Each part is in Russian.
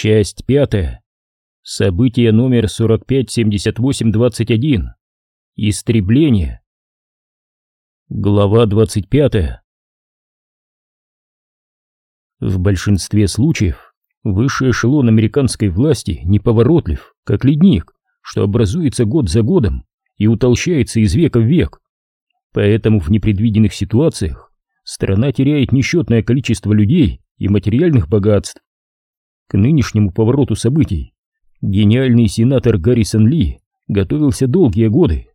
Часть пятая. Событие номер 457821. Истребление. Глава 25. В большинстве случаев высший эшелон американской власти неповоротлив, как ледник, что образуется год за годом и утолщается из века в век. Поэтому в непредвиденных ситуациях страна теряет несчетное количество людей и материальных богатств. К нынешнему повороту событий гениальный сенатор Гаррисон Ли готовился долгие годы.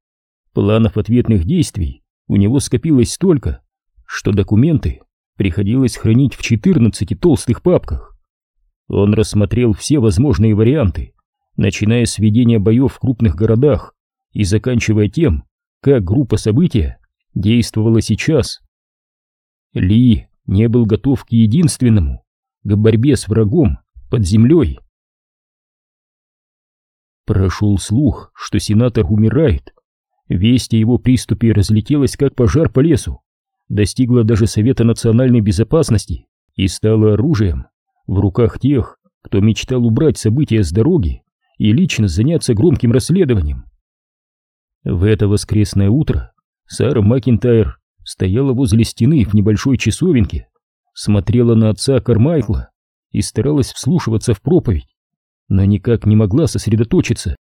Планов ответных действий у него скопилось столько, что документы приходилось хранить в 14 толстых папках. Он рассмотрел все возможные варианты, начиная с ведения боев в крупных городах и заканчивая тем, как группа события действовала сейчас. Ли не был готов к единственному, к борьбе с врагом под землей. Прошел слух, что сенатор умирает. Весть о его приступе разлетелась как пожар по лесу, достигла даже Совета национальной безопасности и стала оружием в руках тех, кто мечтал убрать события с дороги и лично заняться громким расследованием. В это воскресное утро Сара Макинтайр стояла возле стены в небольшой часовенке, смотрела на отца Кармайкла и старалась вслушиваться в проповедь, но никак не могла сосредоточиться.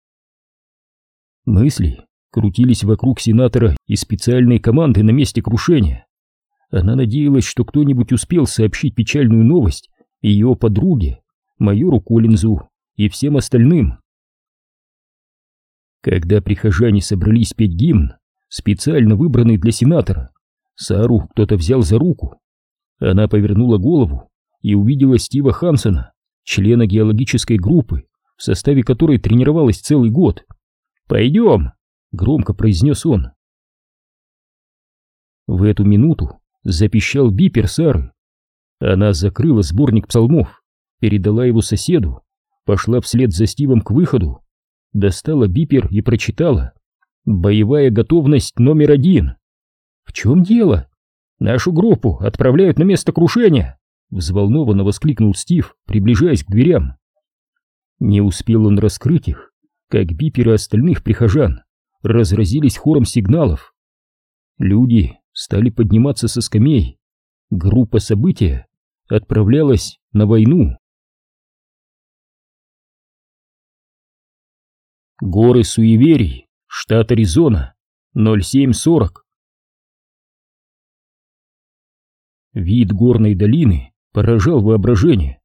Мысли крутились вокруг сенатора и специальной команды на месте крушения. Она надеялась, что кто-нибудь успел сообщить печальную новость ее подруге, майору Коллинзу и всем остальным. Когда прихожане собрались петь гимн, специально выбранный для сенатора, Сару кто-то взял за руку. Она повернула голову и увидела Стива Хансона, члена геологической группы, в составе которой тренировалась целый год. «Пойдем!» — громко произнес он. В эту минуту запищал бипер Сары. Она закрыла сборник псалмов, передала его соседу, пошла вслед за Стивом к выходу, достала бипер и прочитала «Боевая готовность номер один». «В чем дело? Нашу группу отправляют на место крушения!» Взволнованно воскликнул Стив, приближаясь к дверям. Не успел он раскрыть их, как биперы остальных прихожан разразились хором сигналов. Люди стали подниматься со скамей. Группа события отправлялась на войну. Горы Суеверий, штат Аризона, 0740. Вид горной долины поражал воображение.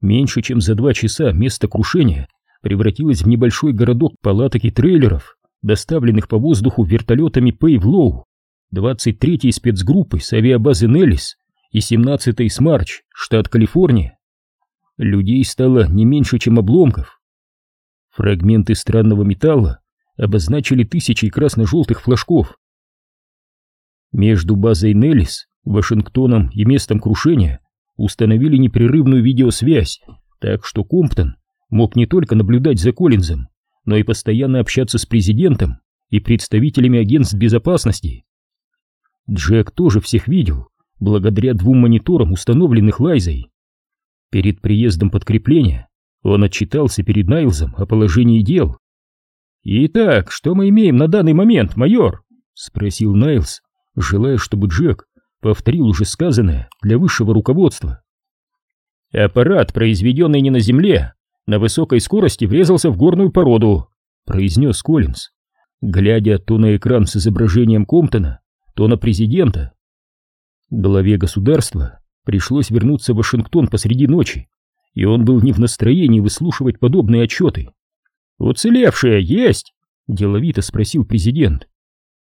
Меньше чем за два часа место крушения превратилось в небольшой городок палаток и трейлеров, доставленных по воздуху вертолетами Пейвлоу, 23-й спецгруппы с авиабазы Неллис и 17-й с Марч, штат Калифорния. Людей стало не меньше, чем обломков. Фрагменты странного металла обозначили тысячи красно-желтых флажков. Между базой Неллис, Вашингтоном и местом крушения установили непрерывную видеосвязь, так что Комптон мог не только наблюдать за Коллинзом, но и постоянно общаться с президентом и представителями агентств безопасности. Джек тоже всех видел, благодаря двум мониторам, установленных Лайзой. Перед приездом подкрепления он отчитался перед Найлзом о положении дел. «Итак, что мы имеем на данный момент, майор?» — спросил Найлз, желая, чтобы Джек повторил уже сказанное для высшего руководства. «Аппарат, произведенный не на Земле, на высокой скорости врезался в горную породу», — произнес Коллинз, глядя то на экран с изображением Комптона, то на президента. Главе государства пришлось вернуться в Вашингтон посреди ночи, и он был не в настроении выслушивать подобные отчеты. «Уцелевшие есть?» — деловито спросил президент.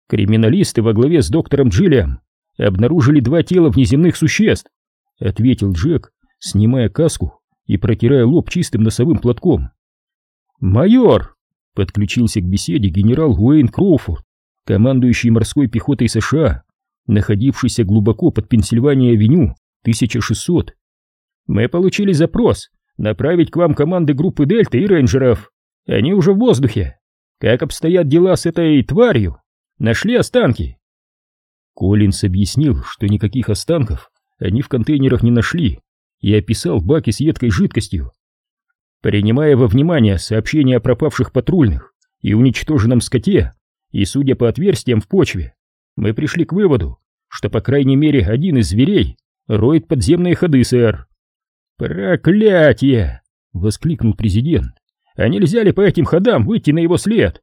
«Криминалисты во главе с доктором Джиллиам обнаружили два тела внеземных существ», — ответил Джек, снимая каску и протирая лоб чистым носовым платком. «Майор!» — подключился к беседе генерал Уэйн Кроуфорд, командующий морской пехотой США, находившийся глубоко под Пенсильвания-авеню, 1600. «Мы получили запрос направить к вам команды группы Дельта и рейнджеров. Они уже в воздухе. Как обстоят дела с этой тварью? Нашли останки?» Коллинс объяснил, что никаких останков они в контейнерах не нашли, и описал баки с едкой жидкостью. Принимая во внимание сообщения о пропавших патрульных и уничтоженном скоте, и судя по отверстиям в почве, мы пришли к выводу, что по крайней мере один из зверей роет подземные ходы, сэр. «Проклятие!» — воскликнул президент. «А нельзя ли по этим ходам выйти на его след?»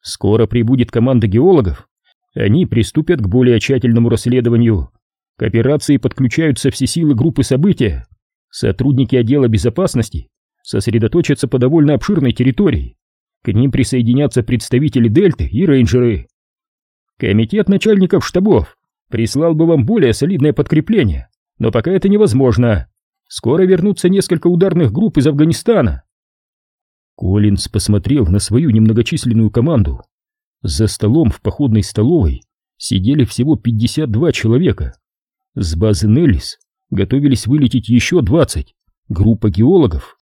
«Скоро прибудет команда геологов. Они приступят к более тщательному расследованию. К операции подключаются все силы группы события. Сотрудники отдела безопасности сосредоточатся по довольно обширной территории. К ним присоединятся представители Дельты и рейнджеры. Комитет начальников штабов прислал бы вам более солидное подкрепление, но пока это невозможно. Скоро вернутся несколько ударных групп из Афганистана. Коллинз посмотрел на свою немногочисленную команду. За столом в походной столовой сидели всего 52 человека. С базы Неллис готовились вылететь еще 20, группа геологов.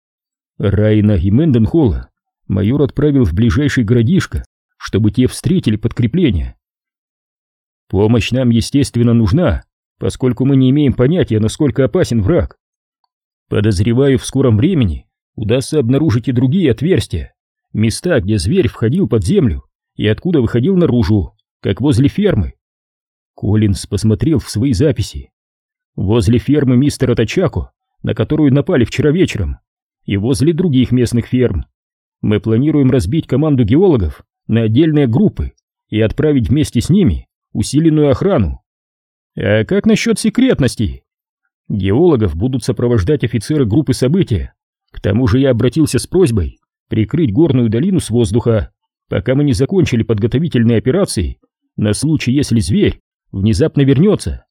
Райна и Мэнденхолла майор отправил в ближайший городишко, чтобы те встретили подкрепление. Помощь нам, естественно, нужна, поскольку мы не имеем понятия, насколько опасен враг. Подозреваю, в скором времени удастся обнаружить и другие отверстия, места, где зверь входил под землю и откуда выходил наружу, как возле фермы. Коллинз посмотрел в свои записи. Возле фермы мистера Тачако, на которую напали вчера вечером, и возле других местных ферм. Мы планируем разбить команду геологов на отдельные группы и отправить вместе с ними усиленную охрану. А как насчет секретности? Геологов будут сопровождать офицеры группы события. К тому же я обратился с просьбой прикрыть горную долину с воздуха, пока мы не закончили подготовительные операции, на случай, если зверь внезапно вернется.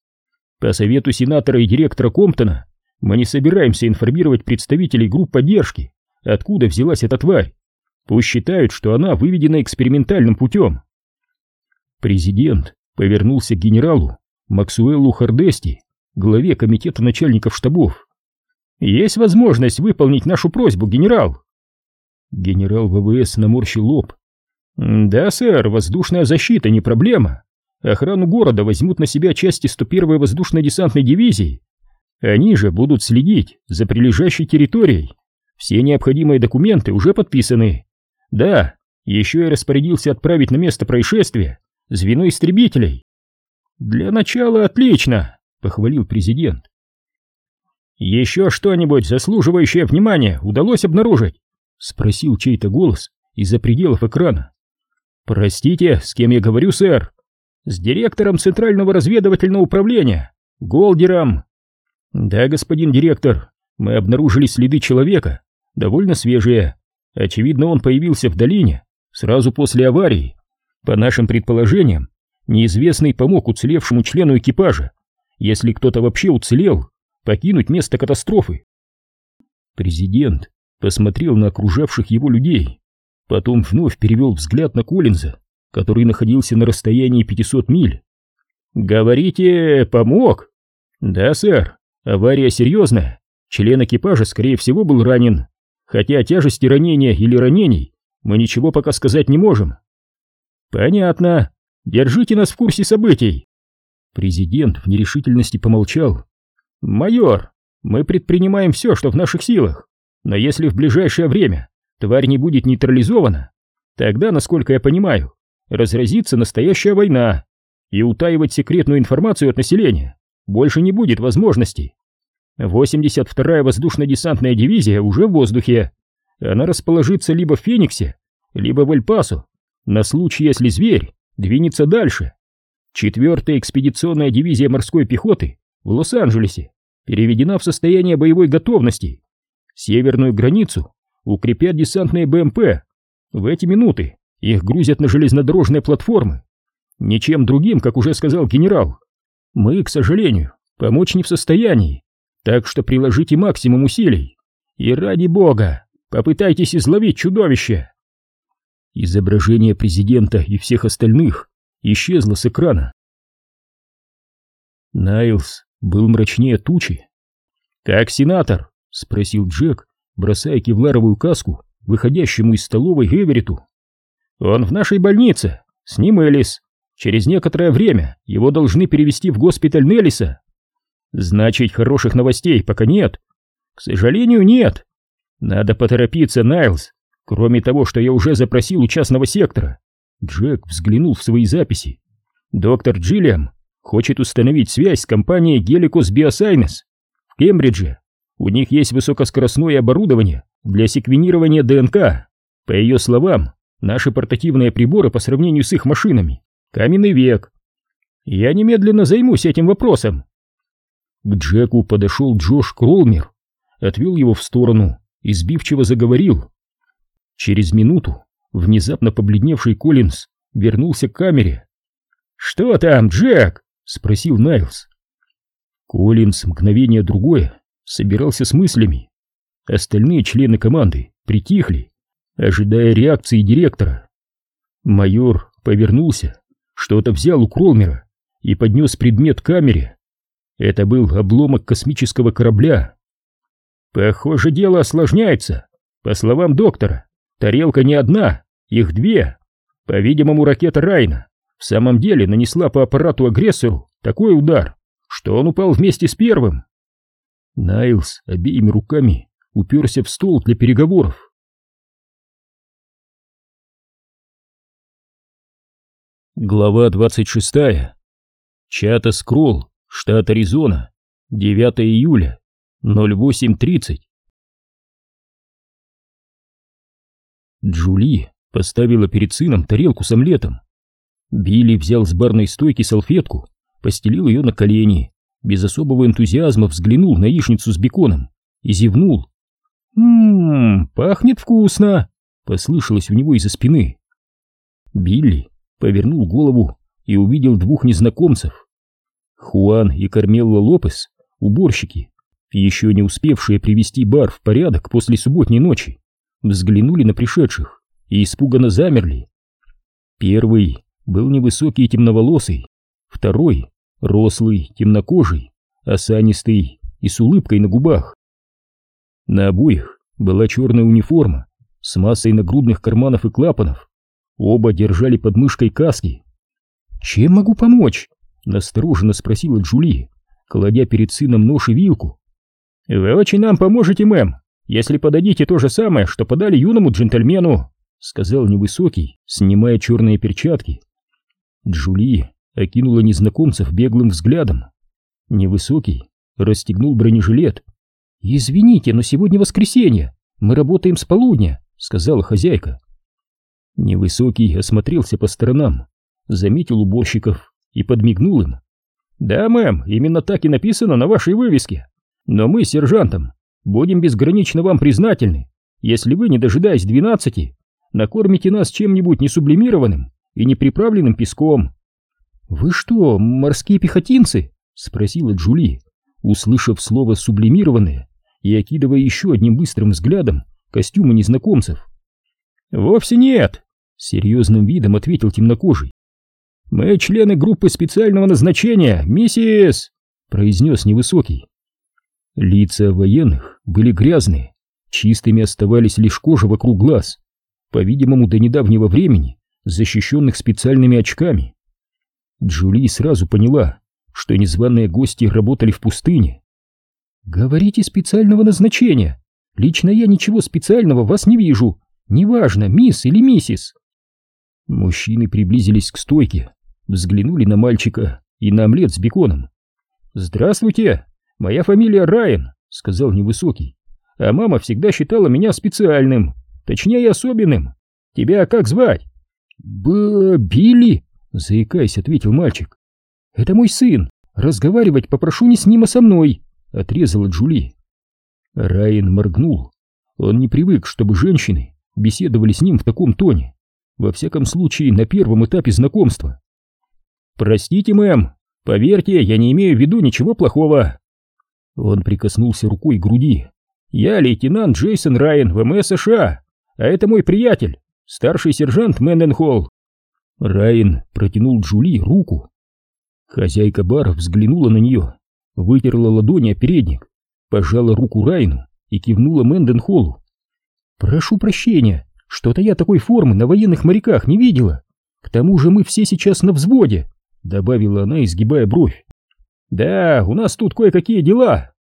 По совету сенатора и директора Комптона мы не собираемся информировать представителей групп поддержки, откуда взялась эта тварь. Пусть считают, что она выведена экспериментальным путем. Президент повернулся к генералу Максуэлу Хардести, главе комитета начальников штабов. «Есть возможность выполнить нашу просьбу, генерал?» Генерал ВВС наморщил лоб. «Да, сэр, воздушная защита не проблема. Охрану города возьмут на себя части 101-й воздушно-десантной дивизии. Они же будут следить за прилежащей территорией. Все необходимые документы уже подписаны. Да, еще я распорядился отправить на место происшествия звено истребителей. Для начала отлично, похвалил президент. Еще что-нибудь заслуживающее внимания удалось обнаружить? Спросил чей-то голос из-за пределов экрана. Простите, с кем я говорю, сэр? С директором Центрального разведывательного управления, Голдером. Да, господин директор, мы обнаружили следы человека, довольно свежие. Очевидно, он появился в долине сразу после аварии. По нашим предположениям, неизвестный помог уцелевшему члену экипажа, если кто-то вообще уцелел, покинуть место катастрофы. Президент посмотрел на окружавших его людей, потом вновь перевел взгляд на Коллинза, который находился на расстоянии 500 миль. «Говорите, помог?» «Да, сэр, авария серьезная, член экипажа, скорее всего, был ранен, хотя о тяжести ранения или ранений мы ничего пока сказать не можем». «Понятно. Держите нас в курсе событий». Президент в нерешительности помолчал. «Майор, мы предпринимаем все, что в наших силах, но если в ближайшее время тварь не будет нейтрализована, тогда, насколько я понимаю, разразится настоящая война, и утаивать секретную информацию от населения больше не будет возможности. 82-я воздушно-десантная дивизия уже в воздухе. Она расположится либо в Фениксе, либо в Эль-Пасо, на случай, если зверь двинется дальше. Четвертая экспедиционная дивизия морской пехоты в Лос-Анджелесе переведена в состояние боевой готовности. Северную границу укрепят десантные БМП. В эти минуты их грузят на железнодорожные платформы. Ничем другим, как уже сказал генерал, мы, к сожалению, помочь не в состоянии, так что приложите максимум усилий. И ради бога, попытайтесь изловить чудовище. Изображение президента и всех остальных исчезло с экрана. Найлс был мрачнее тучи. «Как сенатор?» — спросил Джек, бросая кевларовую каску выходящему из столовой Эверету. «Он в нашей больнице, с ним Элис. Через некоторое время его должны перевести в госпиталь Неллиса. Значит, хороших новостей пока нет. К сожалению, нет. Надо поторопиться, Найлз. Кроме того, что я уже запросил у частного сектора. Джек взглянул в свои записи. Доктор Джиллиам хочет установить связь с компанией Gelicos Biosciences в Кембридже. У них есть высокоскоростное оборудование для секвенирования ДНК. По ее словам, наши портативные приборы по сравнению с их машинами — каменный век. Я немедленно займусь этим вопросом. К Джеку подошел Джош Кролмер, отвел его в сторону и сбивчиво заговорил. Через минуту внезапно побледневший Коллинз вернулся к камере. «Что там, Джек?» — спросил Найлз. Коллинз мгновение другое собирался с мыслями. Остальные члены команды притихли, ожидая реакции директора. Майор повернулся, что-то взял у Кролмера и поднес предмет к камере. Это был обломок космического корабля. Похоже, дело осложняется. По словам доктора, тарелка не одна, их две. По-видимому, ракета Райна в самом деле нанесла по аппарату-агрессору такой удар, что он упал вместе с первым. Найлз обеими руками уперся в стол для переговоров. Глава 26. Чата Скролл, штат Аризона, 9 июля, 08.30. Джули поставила перед сыном тарелку с омлетом. Билли взял с барной стойки салфетку, постелил ее на колени, без особого энтузиазма взглянул на яичницу с беконом и зевнул. «Ммм, пахнет вкусно!» — послышалось у него из-за спины. Билли повернул голову и увидел двух незнакомцев. Хуан и Кармелла Лопес, уборщики, еще не успевшие привести бар в порядок после субботней ночи, взглянули на пришедших и испуганно замерли. Первый был невысокий и темноволосый, второй — рослый, темнокожий, осанистый и с улыбкой на губах. На обоих была черная униформа с массой нагрудных карманов и клапанов. Оба держали под мышкой каски. «Чем могу помочь?» — настороженно спросила Джули, кладя перед сыном нож и вилку. «Вы очень нам поможете, мэм, если подадите то же самое, что подали юному джентльмену», — сказал невысокий, снимая черные перчатки. Джули окинула незнакомцев беглым взглядом. Невысокий расстегнул бронежилет. «Извините, но сегодня воскресенье, мы работаем с полудня», — сказала хозяйка. Невысокий осмотрелся по сторонам, заметил уборщиков и подмигнул им. «Да, мэм, именно так и написано на вашей вывеске. Но мы сержантом будем безгранично вам признательны, если вы, не дожидаясь двенадцати, накормите нас чем-нибудь несублимированным и неприправленным песком». «Вы что, морские пехотинцы?» — спросила Джули, услышав слово «сублимированное» и окидывая еще одним быстрым взглядом костюмы незнакомцев. «Вовсе нет», — серьезным видом ответил темнокожий. «Мы члены группы специального назначения, миссис!» — произнес невысокий. Лица военных были грязные, чистыми оставались лишь кожа вокруг глаз, по-видимому, до недавнего времени защищенных специальными очками. Джули сразу поняла, что незваные гости работали в пустыне. «Говорите специального назначения. Лично я ничего специального вас не вижу. Неважно, мисс или миссис». Мужчины приблизились к стойке, взглянули на мальчика и на омлет с беконом. «Здравствуйте, моя фамилия Райан», — сказал невысокий. «А мама всегда считала меня специальным, точнее особенным. Тебя как звать?» «Б... Билли», Заикаясь, ответил мальчик. «Это мой сын. Разговаривать попрошу не с ним, а со мной», — отрезала Джули. Райан моргнул. Он не привык, чтобы женщины беседовали с ним в таком тоне. Во всяком случае, на первом этапе знакомства. «Простите, мэм, поверьте, я не имею в виду ничего плохого». Он прикоснулся рукой к груди. «Я лейтенант Джейсон Райан, ВМС США, а это мой приятель, старший сержант Мэнденхолл. Райан протянул Джули руку. Хозяйка бара взглянула на нее, вытерла ладони о передник, пожала руку Райну и кивнула Мэнденхоллу. «Прошу прощения, что-то я такой формы на военных моряках не видела. К тому же мы все сейчас на взводе», — добавила она, изгибая бровь. «Да, у нас тут кое-какие дела».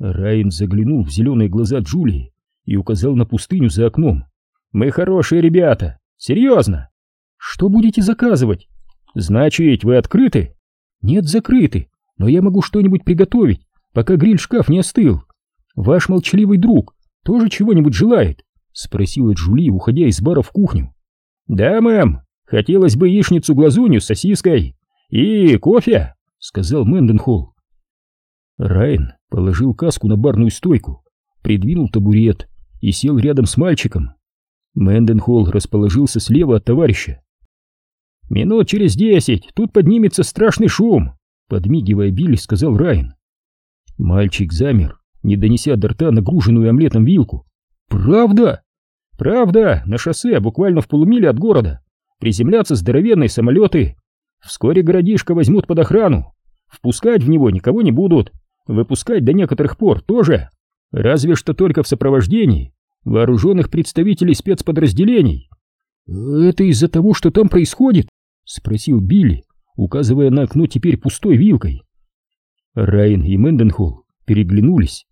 Райан заглянул в зеленые глаза Джулии и указал на пустыню за окном. «Мы хорошие ребята! Серьезно!» «Что будете заказывать?» «Значит, вы открыты?» «Нет, закрыты, но я могу что-нибудь приготовить, пока гриль-шкаф не остыл. Ваш молчаливый друг тоже чего-нибудь желает?» — спросила Джули, уходя из бара в кухню. «Да, мэм, хотелось бы яичницу-глазунью с сосиской и кофе», — сказал Мэнденхолл. Райан положил каску на барную стойку, придвинул табурет и сел рядом с мальчиком. Мэнденхолл расположился слева от товарища. «Минут через десять тут поднимется страшный шум», — подмигивая Билли, сказал Райан. Мальчик замер, не донеся до рта нагруженную омлетом вилку. «Правда?» «Правда, на шоссе, буквально в полумиле от города. Приземлятся здоровенные самолеты. Вскоре городишко возьмут под охрану. Впускать в него никого не будут. Выпускать до некоторых пор тоже. Разве что только в сопровождении вооруженных представителей спецподразделений. «Это из-за того, что там происходит?» — спросил Билли, указывая на окно теперь пустой вилкой. Райан и Мэнденхолл переглянулись.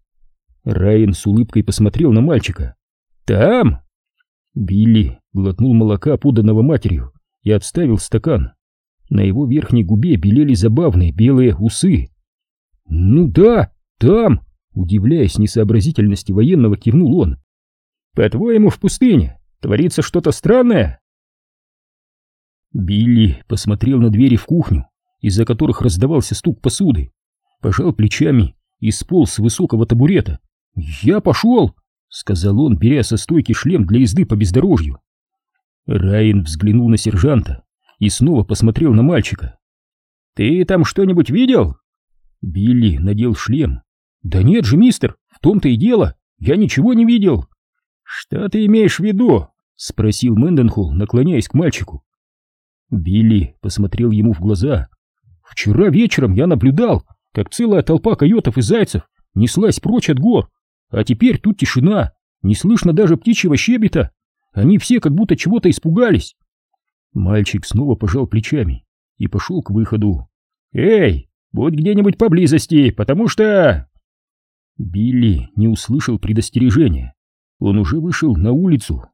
Райан с улыбкой посмотрел на мальчика. «Там!» Билли глотнул молока, поданного матерью, и отставил стакан. На его верхней губе белели забавные белые усы. «Ну да, там!» Удивляясь несообразительности военного, кивнул он. «По-твоему, в пустыне творится что-то странное?» Билли посмотрел на двери в кухню, из-за которых раздавался стук посуды, пожал плечами и сполз с высокого табурета. «Я пошел!» — сказал он, беря со стойки шлем для езды по бездорожью. Райан взглянул на сержанта и снова посмотрел на мальчика. «Ты там что-нибудь видел?» Билли надел шлем. «Да нет же, мистер, в том-то и дело, я ничего не видел». «Что ты имеешь в виду?» — спросил Мэнденхолл, наклоняясь к мальчику. Билли посмотрел ему в глаза. «Вчера вечером я наблюдал, как целая толпа койотов и зайцев неслась прочь от гор, а теперь тут тишина, не слышно даже птичьего щебета. Они все как будто чего-то испугались». Мальчик снова пожал плечами и пошел к выходу. «Эй, будь где-нибудь поблизости, потому что...» Билли не услышал предостережения. Он уже вышел на улицу.